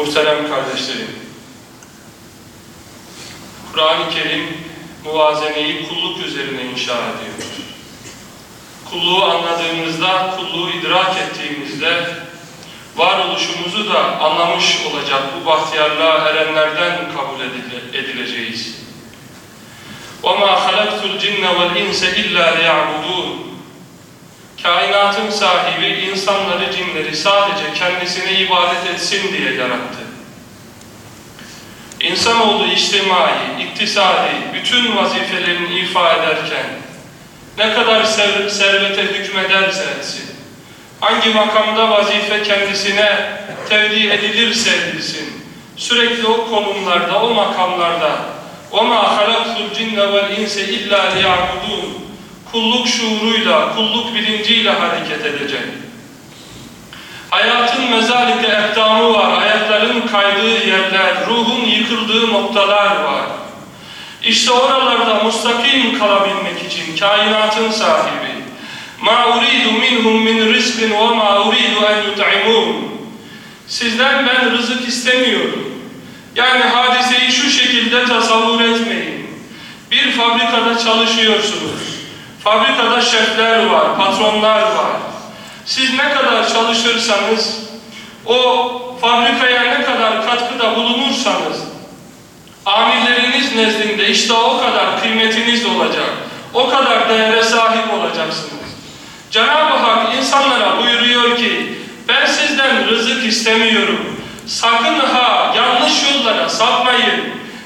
Muhterem kardeşlerim, Kur'an-ı Kerim muvazeneyi kulluk üzerine inşa ediyor. Kulluğu anladığımızda, kulluğu idrak ettiğimizde varoluşumuzu da anlamış olacak bu bahtiyarlığa erenlerden kabul edile- edileceğiz. وَمَا خَلَقْتُ الْجِنَّ وَالْاِنْسَ اِلَّا لِيَعْبُدُونَ Kainatın sahibi insanları, cinleri sadece kendisine ibadet etsin diye yarattı. İnsanoğlu içtimai, iktisadi, bütün vazifelerini ifa ederken ne kadar ser servete hükmederse etsin, hangi makamda vazife kendisine tevdi edilirse edilsin, sürekli o konumlarda, o makamlarda وَمَا خَلَقْتُ الْجِنَّ وَالْاِنْسَ اِلَّا لِيَعْبُدُونَ Kulluk şuuruyla, kulluk bilinciyle hareket edecek. Hayatın mezalike ekdamı var, ayakların kaydığı yerler, ruhun yıkıldığı noktalar var. İşte oralarda mustakim kalabilmek için kainatın sahibi مَا اُرِيدُ مِنْهُمْ مِنْ رِزْقٍ وَمَا اُرِيدُ اَنْ يُطْعِمُونَ Sizden ben rızık istemiyorum. Yani hadiseyi şu şekilde tasavvur etmeyin. Bir fabrikada çalışıyorsunuz. Fabrikada şefler var, patronlar var. Siz ne kadar çalışırsanız, o fabrikaya ne kadar katkıda bulunursanız, amirleriniz nezdinde işte o kadar kıymetiniz olacak. O kadar değere sahip olacaksınız. Cenab-ı Hak insanlara buyuruyor ki, ben sizden rızık istemiyorum. Sakın ha yanlış yollara sapmayın.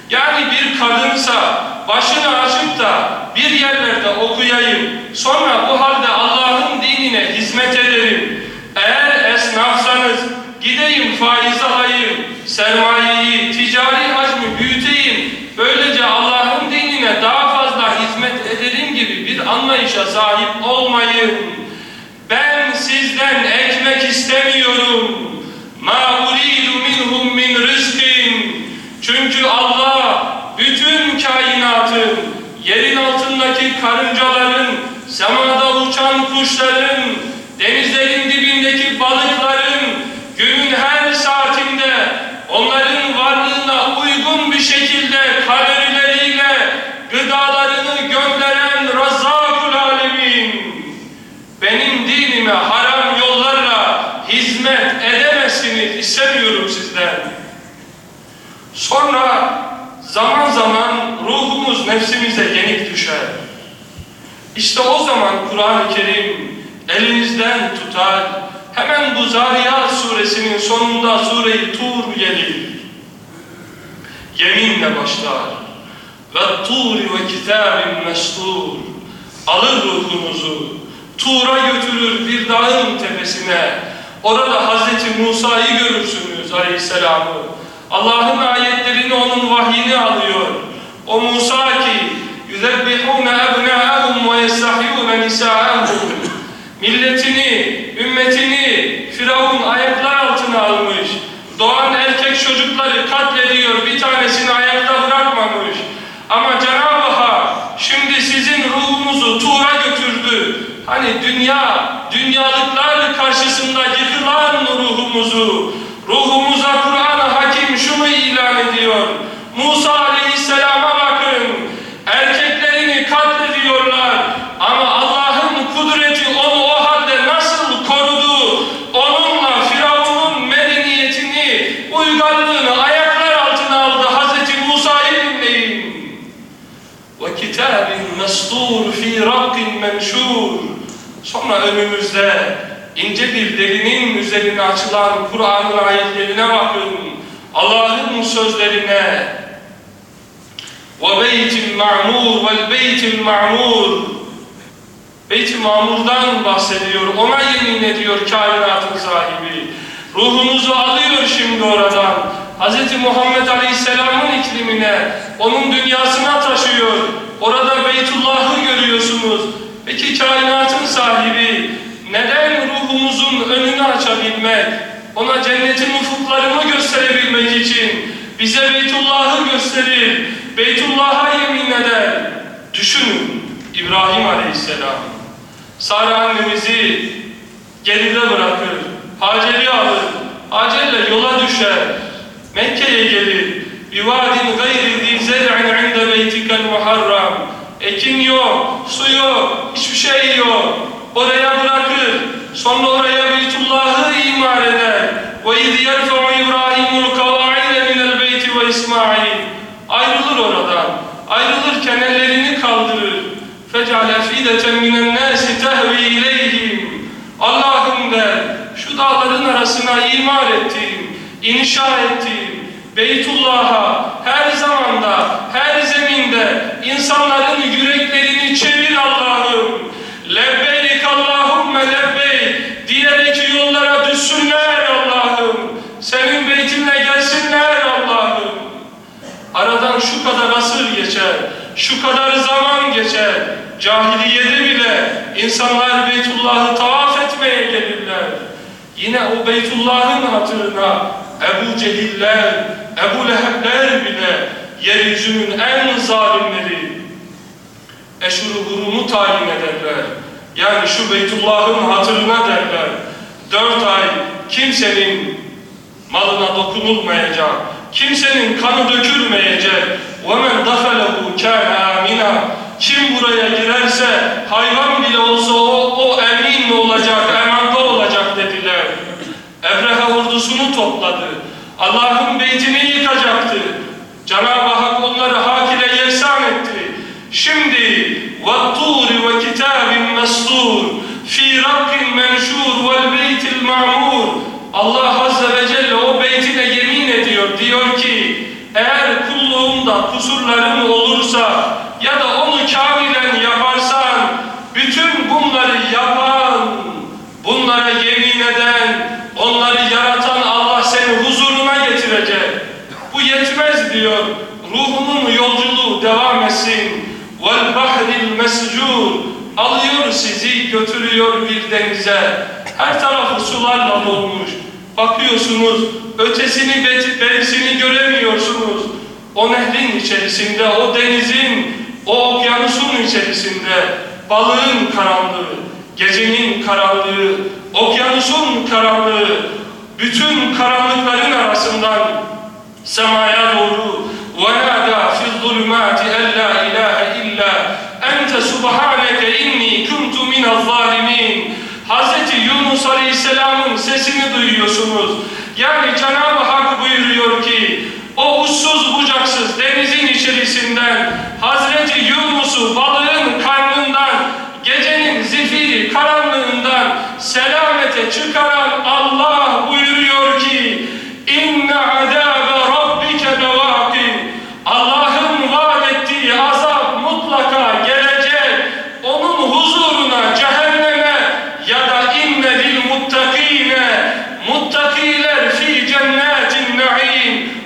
Yani bir kadınsa başını açıp da bir yerlerde okuyayım. Sonra bu halde Allah'ın dinine hizmet ederim. Eğer esnafsanız gideyim faiz alayım. Sermayeyi, ticari hacmi büyüteyim. Böylece Allah'ın dinine daha fazla hizmet ederim gibi bir anlayışa sahip olmayın. Ben sizden ekmek istemiyorum. Ma yerin altındaki karıncaların, semada uçan kuşların, denizlerin dibindeki balıkların, günün her saatinde onların varlığına uygun bir şekilde kalorileriyle gıdalarını gönderen Razzakul Alemin. Benim dinime haram yollarla hizmet edemezsiniz istemiyorum sizden. Sonra zaman zaman ruhumuz nefsimize yenik düşer. İşte o zaman Kur'an-ı Kerim elinizden tutar, hemen bu Zariyat suresinin sonunda sure-i Tur gelir. Yeminle başlar. Ve turi ve kitabin mestur. Alır ruhunuzu, Tur'a götürür bir dağın tepesine. Orada Hazreti Musa'yı görürsünüz aleyhisselamı. Allah'ın ayetlerini, onun vahyini alıyor. O Musa ki yüzebbihûne ebnâ'ahum ve yestahiyûne nisâ'ahum milletini, ümmetini Firavun ayaklar altına almış. Doğan erkek çocukları katlediyor, bir tanesini ayakta bırakmamış. Ama Cenab-ı Hak şimdi sizin ruhunuzu Tuğra götürdü. Hani dünya, dünyalıklar karşısında yıkılan ruhumuzu, ruhumuza Kur'an-ı Hakim şunu ilan ediyor. وَكِتَابٍ مَسْطُورٍ ف۪ي رَقٍ مَنْشُورٍ Sonra önümüzde ince bir derinin üzerine açılan Kur'an'ın ayetlerine bakın. Allah'ın sözlerine وَبَيْتِ الْمَعْمُورِ وَالْبَيْتِ الْمَعْمُورِ Beyt-i Mamur'dan bahsediyor. Ona yemin ediyor kainatın sahibi. Ruhunuzu alıyor şimdi oradan. Hz. Muhammed Aleyhisselam'ın iklimine, onun dünyasına taşıyor. Orada Beytullah'ı görüyorsunuz. Peki kainatın sahibi neden ruhumuzun önünü açabilmek, ona cennetin ufuklarını gösterebilmek için bize Beytullah'ı gösterir, Beytullah'a yemin eder. Düşünün İbrahim Aleyhisselam, Sara annemizi geride bırakır, Hacer'i alır, Hacer'le yola düşer. Mekke'ye gelir. Bivadin gayri zer'in inde beytikel muharram. Ekim yok, su yok, hiçbir şey yok. Oraya bırakır. Sonra oraya Beytullah'ı imar eder. Ve iz yerfe'u İbrahimul kavaide minel beyti ve İsmail. Ayrılır oradan. Ayrılırken ellerini kaldırır. Fecale fideten minen nâsi tehvi ileyhim. Allah'ım der, şu dağların arasına imar ettiğim, inşa ettiğim, Beytullah'a her zamanda, her zeminde insanların yüreklerini çevir Allah'ım. Lebbeyk Allahümme lebbeyk diyerek yollara düşsünler Allah'ım. Senin beytinle gelsinler Allah'ım. Aradan şu kadar asır geçer, şu kadar zaman geçer. Cahiliyede bile insanlar Beytullah'ı tavaf etmeye gelirler. Yine o Beytullah'ın hatırına Ebu Cehiller, Ebu Lehebler bile yeryüzünün en zalimleri eşuru hurumu tayin ederler. Yani şu Beytullah'ın hatırına derler. Dört ay kimsenin malına dokunulmayacak, kimsenin kanı dökülmeyecek. وَمَنْ دَخَلَهُ كَانَ آمِنًا Kim buraya girerse hayvan Allah'ın beytini yıkacaktı. Cenab-ı Hak onları hak ile yeksan etti. Şimdi وَالطُّورِ وَكِتَابٍ مَسْطُورٍ فِي رَقٍ مَنْشُورٍ وَالْبَيْتِ الْمَعْمُورِ Allah Azze ve Celle o beytine yemin ediyor. Diyor ki eğer kulluğumda kusurların olursa ya da onu kamilen yaparsan bütün bunları yapan, bunlara yemin eden, yetmez diyor. Ruhunun yolculuğu devam etsin. Vel bahril mescur alıyor sizi götürüyor bir denize. Her tarafı sularla dolmuş. Bakıyorsunuz ötesini berisini göremiyorsunuz. O nehrin içerisinde, o denizin, o okyanusun içerisinde balığın karanlığı, gecenin karanlığı, okyanusun karanlığı, bütün karanlıkların arasından semaya doğru وَنَادَى فِي الظُّلُمَاتِ أَلَّا إِلَٰهَ إِلَّا أَنْتَ سُبْحَانَكَ إِنِّي كُنْتُ مِنَ الظَّالِمِينَ Hz. Yunus Aleyhisselam'ın sesini duyuyorsunuz. Yani Cenab-ı Hak buyuruyor ki o uçsuz bucaksız denizin içerisinden Hazreti Yunus'u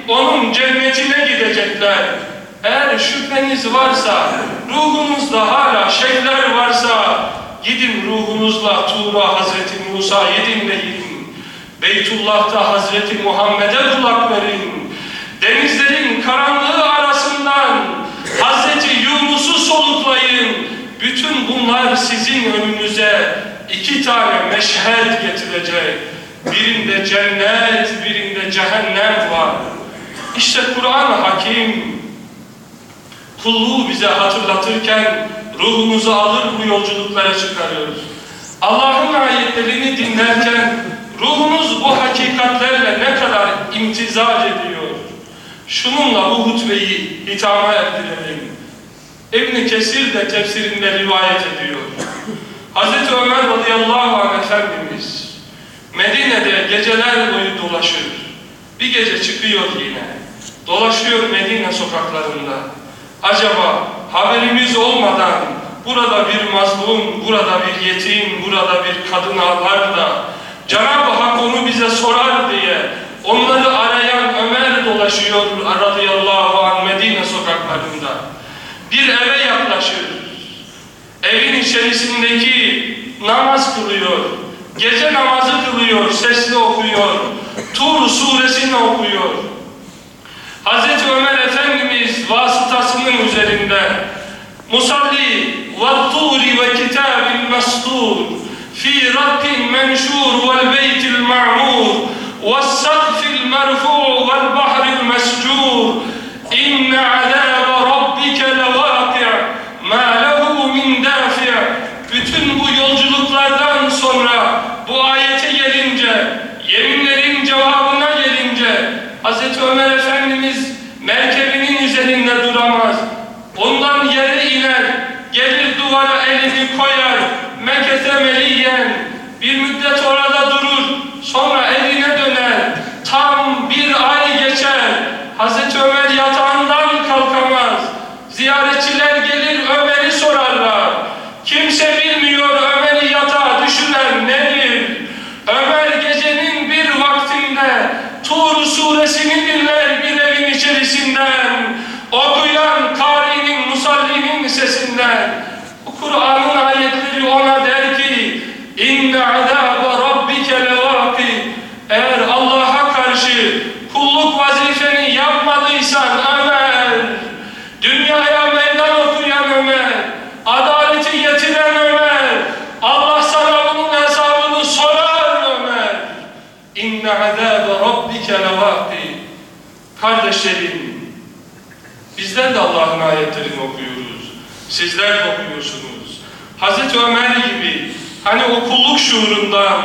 onun cennetine gidecekler. Eğer şüpheniz varsa ruhunuzda hala şeyler varsa gidin ruhunuzla Tuğba Hazreti Musa yedin de yedin Beytullah'ta Hazreti Muhammed'e kulak verin. Denizlerin karanlığı arasından Hazreti Yunus'u soluklayın. Bütün bunlar sizin önünüze iki tane meşhed getirecek. Birinde cennet birinde cehennem var işte Kur'an-ı Hakim kulluğu bize hatırlatırken ruhumuzu alır bu yolculuklara çıkarıyoruz. Allah'ın ayetlerini dinlerken ruhumuz bu hakikatlerle ne kadar imtizaj ediyor. Şununla bu hutbeyi hitama erdirelim. ibn Kesir de tefsirinde rivayet ediyor. Hz. Ömer radıyallahu anh Efendimiz Medine'de geceler boyu dolaşır. Bir gece çıkıyor yine. Dolaşıyor Medine sokaklarında. Acaba haberimiz olmadan burada bir mazlum, burada bir yetim, burada bir kadın ağlar da Cenab-ı Hak onu bize sorar diye onları arayan Ömer dolaşıyor radıyallahu anh Medine sokaklarında. Bir eve yaklaşır. Evin içerisindeki namaz kılıyor. Gece namazı kılıyor, sesli okuyor. Tur suresini okuyor. Hz. Ömer Efendimiz vasıtasının üzerinde Musalli وَالطُّورِ وَكِتَابٍ مَسْطُورٍ فِي رَقٍ مَنْشُورٍ وَالْبَيْتِ الْمَعْمُورِ وَالسَّقْفِ الْمَرْفُوعِ وَالْبَحْرِ مسجور إن عذاب ربك ziyaretçiler gelir Ömer'i sorarlar. Kimse bilmiyor Ömer'i yatağa düşüren nedir? Ömer gecenin bir vaktinde Tur suresini dinler bir evin içerisinden. Okuyan karinin musallinin sesinden. Bu Kur'an'ın ayetleri kardeşlerim Bizler de Allah'ın ayetlerini okuyoruz. Sizler de okuyorsunuz. Hazreti Ömer gibi hani o kulluk şuurundan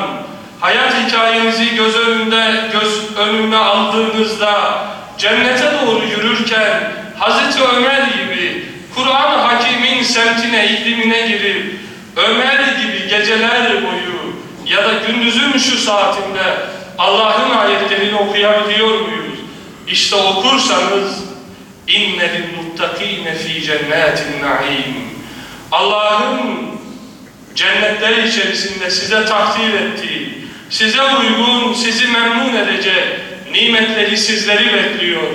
hayat hikayenizi göz önünde göz önüne aldığınızda cennete doğru yürürken Hazreti Ömer gibi Kur'an-ı Hakim'in semtine, iklimine girip Ömer gibi geceler boyu ya da gündüzün şu saatinde Allah'ın ayetlerini okuyabiliyor muyuz? İşte okursanız İnne lil muttakine fi cennetin naim. Allah'ın cennetler içerisinde size takdir ettiği, size uygun, sizi memnun edecek nimetleri sizleri bekliyor.